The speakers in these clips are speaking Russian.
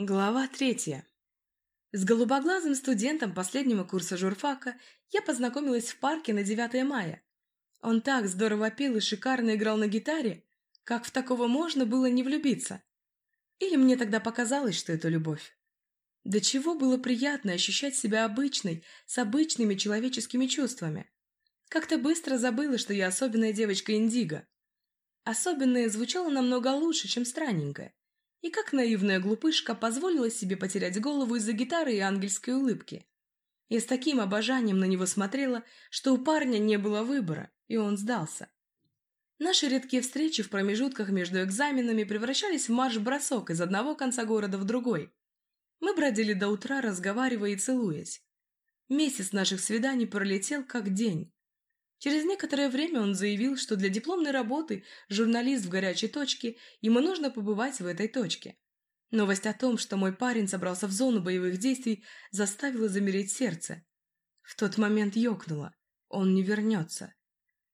Глава третья. С голубоглазым студентом последнего курса журфака я познакомилась в парке на 9 мая. Он так здорово пел и шикарно играл на гитаре, как в такого можно было не влюбиться. Или мне тогда показалось, что это любовь. До чего было приятно ощущать себя обычной, с обычными человеческими чувствами. Как-то быстро забыла, что я особенная девочка Индиго. Особенное звучало намного лучше, чем странненькое и как наивная глупышка позволила себе потерять голову из-за гитары и ангельской улыбки. Я с таким обожанием на него смотрела, что у парня не было выбора, и он сдался. Наши редкие встречи в промежутках между экзаменами превращались в марш-бросок из одного конца города в другой. Мы бродили до утра, разговаривая и целуясь. Месяц наших свиданий пролетел как день. Через некоторое время он заявил, что для дипломной работы журналист в горячей точке, ему нужно побывать в этой точке. Новость о том, что мой парень собрался в зону боевых действий, заставила замереть сердце. В тот момент ёкнуло. Он не вернется.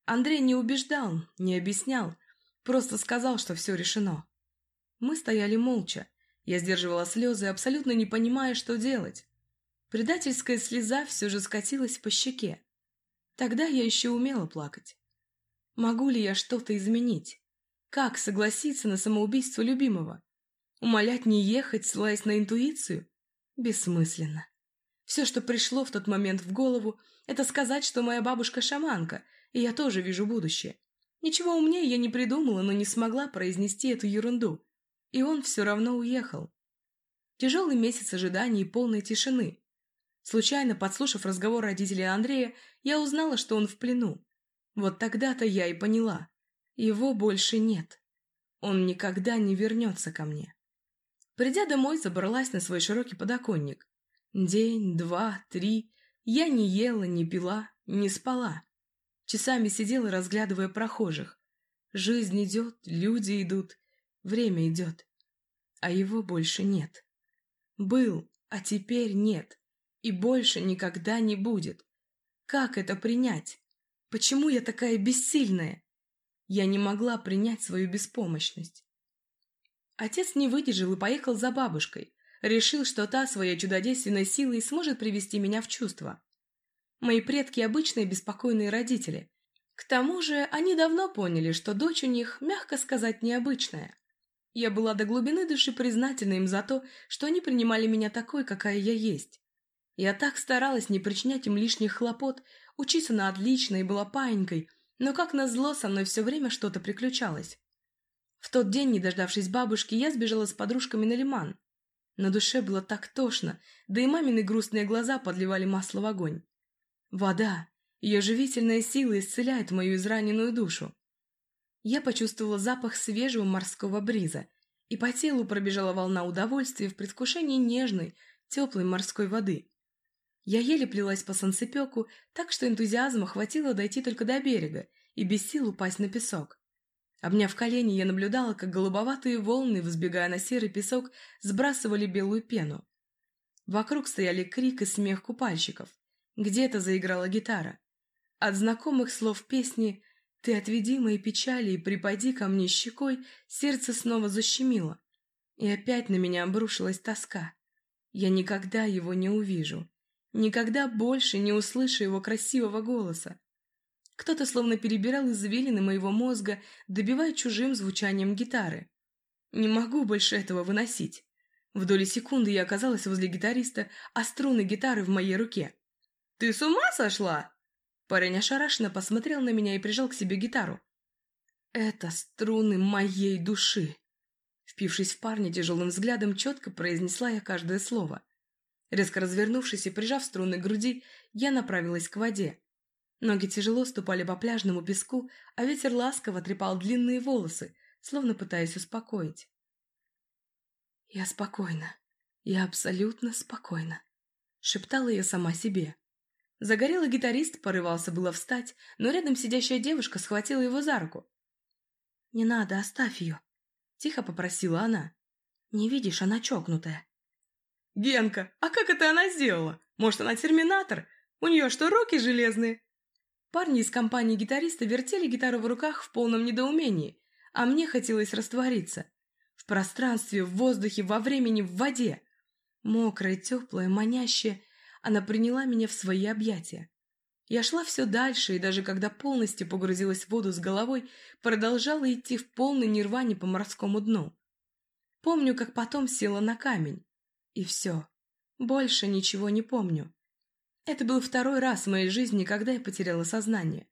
Андрей не убеждал, не объяснял, просто сказал, что все решено. Мы стояли молча. Я сдерживала слезы, абсолютно не понимая, что делать. Предательская слеза все же скатилась по щеке. Тогда я еще умела плакать. Могу ли я что-то изменить? Как согласиться на самоубийство любимого? Умолять не ехать, ссылаясь на интуицию? Бессмысленно. Все, что пришло в тот момент в голову, это сказать, что моя бабушка шаманка, и я тоже вижу будущее. Ничего умнее я не придумала, но не смогла произнести эту ерунду. И он все равно уехал. Тяжелый месяц ожидания и полной тишины. Случайно подслушав разговор родителей Андрея, я узнала, что он в плену. Вот тогда-то я и поняла. Его больше нет. Он никогда не вернется ко мне. Придя домой, забралась на свой широкий подоконник. День, два, три. Я не ела, не пила, не спала. Часами сидела, разглядывая прохожих. Жизнь идет, люди идут, время идет. А его больше нет. Был, а теперь нет и больше никогда не будет. Как это принять? Почему я такая бессильная? Я не могла принять свою беспомощность. Отец не выдержал и поехал за бабушкой. Решил, что та своей чудодейственной силой сможет привести меня в чувство. Мои предки обычные беспокойные родители. К тому же они давно поняли, что дочь у них, мягко сказать, необычная. Я была до глубины души признательна им за то, что они принимали меня такой, какая я есть. Я так старалась не причинять им лишних хлопот, учиться на отлично и была паинькой, но как назло со мной все время что-то приключалось. В тот день, не дождавшись бабушки, я сбежала с подружками на лиман. На душе было так тошно, да и мамины грустные глаза подливали масло в огонь. Вода, ее живительная сила исцеляет мою израненную душу. Я почувствовала запах свежего морского бриза, и по телу пробежала волна удовольствия в предвкушении нежной, теплой морской воды. Я еле плелась по санцепеку, так что энтузиазма хватило дойти только до берега и без сил упасть на песок. Обняв колени, я наблюдала, как голубоватые волны, взбегая на серый песок, сбрасывали белую пену. Вокруг стояли крик и смех купальщиков. Где-то заиграла гитара. От знакомых слов песни «Ты отведи мои печали и припади ко мне щекой» сердце снова защемило. И опять на меня обрушилась тоска. Я никогда его не увижу. Никогда больше не услышу его красивого голоса. Кто-то словно перебирал извилины моего мозга, добивая чужим звучанием гитары. Не могу больше этого выносить. В доли секунды я оказалась возле гитариста, а струны гитары в моей руке. «Ты с ума сошла?» Парень ошарашенно посмотрел на меня и прижал к себе гитару. «Это струны моей души!» Впившись в парня тяжелым взглядом, четко произнесла я каждое слово. Резко развернувшись и прижав струны к груди, я направилась к воде. Ноги тяжело ступали по пляжному песку, а ветер ласково трепал длинные волосы, словно пытаясь успокоить. «Я спокойна. Я абсолютно спокойна», — шептала я сама себе. Загорелый гитарист порывался было встать, но рядом сидящая девушка схватила его за руку. «Не надо, оставь ее», — тихо попросила она. «Не видишь, она чокнутая». «Генка, а как это она сделала? Может, она терминатор? У нее что, руки железные?» Парни из компании гитариста вертели гитару в руках в полном недоумении, а мне хотелось раствориться. В пространстве, в воздухе, во времени, в воде. Мокрая, теплая, манящая, она приняла меня в свои объятия. Я шла все дальше, и даже когда полностью погрузилась в воду с головой, продолжала идти в полной нирване по морскому дну. Помню, как потом села на камень. И все. Больше ничего не помню. Это был второй раз в моей жизни, когда я потеряла сознание.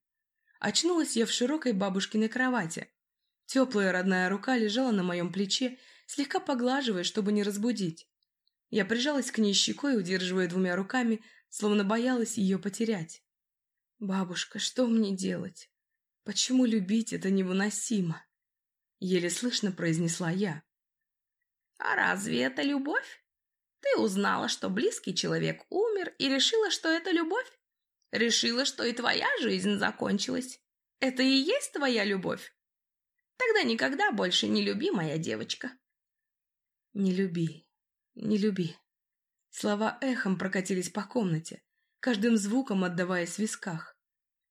Очнулась я в широкой бабушкиной кровати. Теплая родная рука лежала на моем плече, слегка поглаживая, чтобы не разбудить. Я прижалась к ней щекой, удерживая двумя руками, словно боялась ее потерять. «Бабушка, что мне делать? Почему любить это невыносимо?» Еле слышно произнесла я. «А разве это любовь? Ты узнала, что близкий человек умер и решила, что это любовь? Решила, что и твоя жизнь закончилась? Это и есть твоя любовь? Тогда никогда больше не люби, моя девочка». «Не люби, не люби». Слова эхом прокатились по комнате, каждым звуком отдаваясь в висках.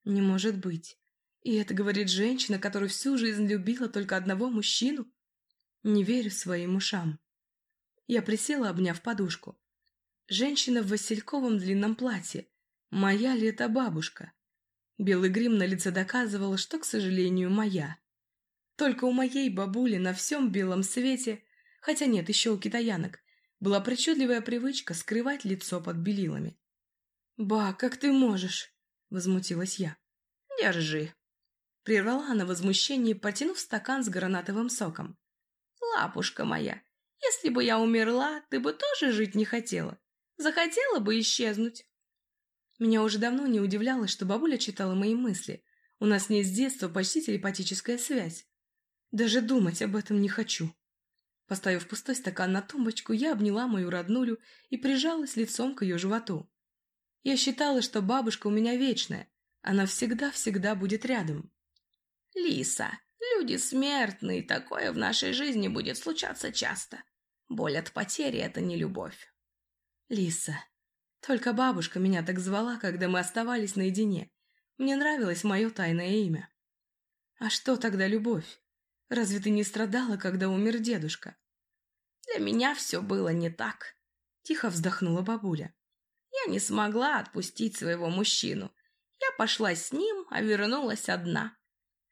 «Не может быть. И это говорит женщина, которая всю жизнь любила только одного мужчину?» Не верю своим ушам. Я присела, обняв подушку. Женщина в васильковом длинном платье. Моя ли это бабушка? Белый грим на лице доказывал, что, к сожалению, моя. Только у моей бабули на всем белом свете, хотя нет, еще у китаянок, была причудливая привычка скрывать лицо под белилами. «Ба, как ты можешь?» — возмутилась я. «Держи!» Прервала она возмущение, потянув стакан с гранатовым соком. «Лапушка моя, если бы я умерла, ты бы тоже жить не хотела. Захотела бы исчезнуть». Меня уже давно не удивляло, что бабуля читала мои мысли. У нас с ней с детства почти телепатическая связь. Даже думать об этом не хочу. Поставив пустой стакан на тумбочку, я обняла мою роднулю и прижалась лицом к ее животу. Я считала, что бабушка у меня вечная. Она всегда-всегда будет рядом. «Лиса, люди смертные, такое в нашей жизни будет случаться часто. Боль от потери — это не любовь». «Лиса, только бабушка меня так звала, когда мы оставались наедине. Мне нравилось мое тайное имя». «А что тогда любовь? Разве ты не страдала, когда умер дедушка?» «Для меня все было не так», — тихо вздохнула бабуля. «Я не смогла отпустить своего мужчину. Я пошла с ним, а вернулась одна.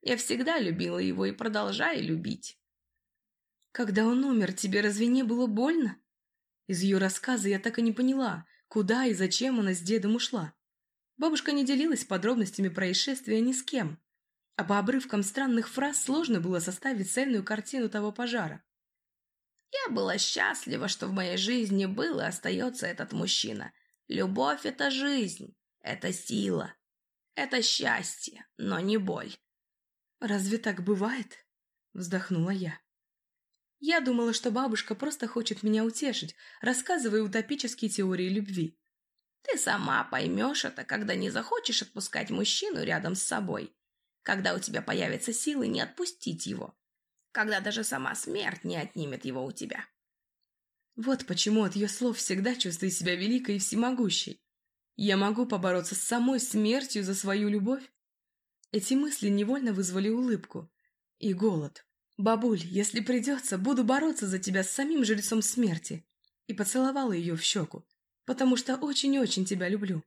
Я всегда любила его и продолжаю любить. Когда он умер, тебе разве не было больно? Из ее рассказа я так и не поняла, куда и зачем она с дедом ушла. Бабушка не делилась подробностями происшествия ни с кем, а по обрывкам странных фраз сложно было составить цельную картину того пожара. Я была счастлива, что в моей жизни был и остается этот мужчина. Любовь — это жизнь, это сила, это счастье, но не боль. «Разве так бывает?» — вздохнула я. Я думала, что бабушка просто хочет меня утешить, рассказывая утопические теории любви. Ты сама поймешь это, когда не захочешь отпускать мужчину рядом с собой, когда у тебя появятся силы не отпустить его, когда даже сама смерть не отнимет его у тебя. Вот почему от ее слов всегда чувствую себя великой и всемогущей. Я могу побороться с самой смертью за свою любовь. Эти мысли невольно вызвали улыбку и голод. «Бабуль, если придется, буду бороться за тебя с самим жрецом смерти!» И поцеловала ее в щеку, потому что очень-очень тебя люблю.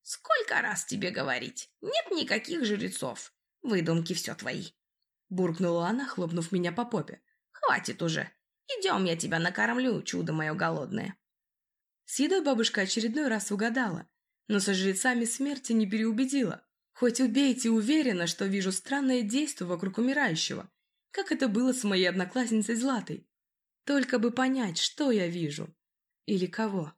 «Сколько раз тебе говорить? Нет никаких жрецов. Выдумки все твои!» Буркнула она, хлопнув меня по попе. «Хватит уже! Идем, я тебя накормлю, чудо мое голодное!» С едой бабушка очередной раз угадала, но со жрецами смерти не переубедила. Хоть убейте, уверена, что вижу странное действие вокруг умирающего, как это было с моей одноклассницей Златой. Только бы понять, что я вижу. Или кого.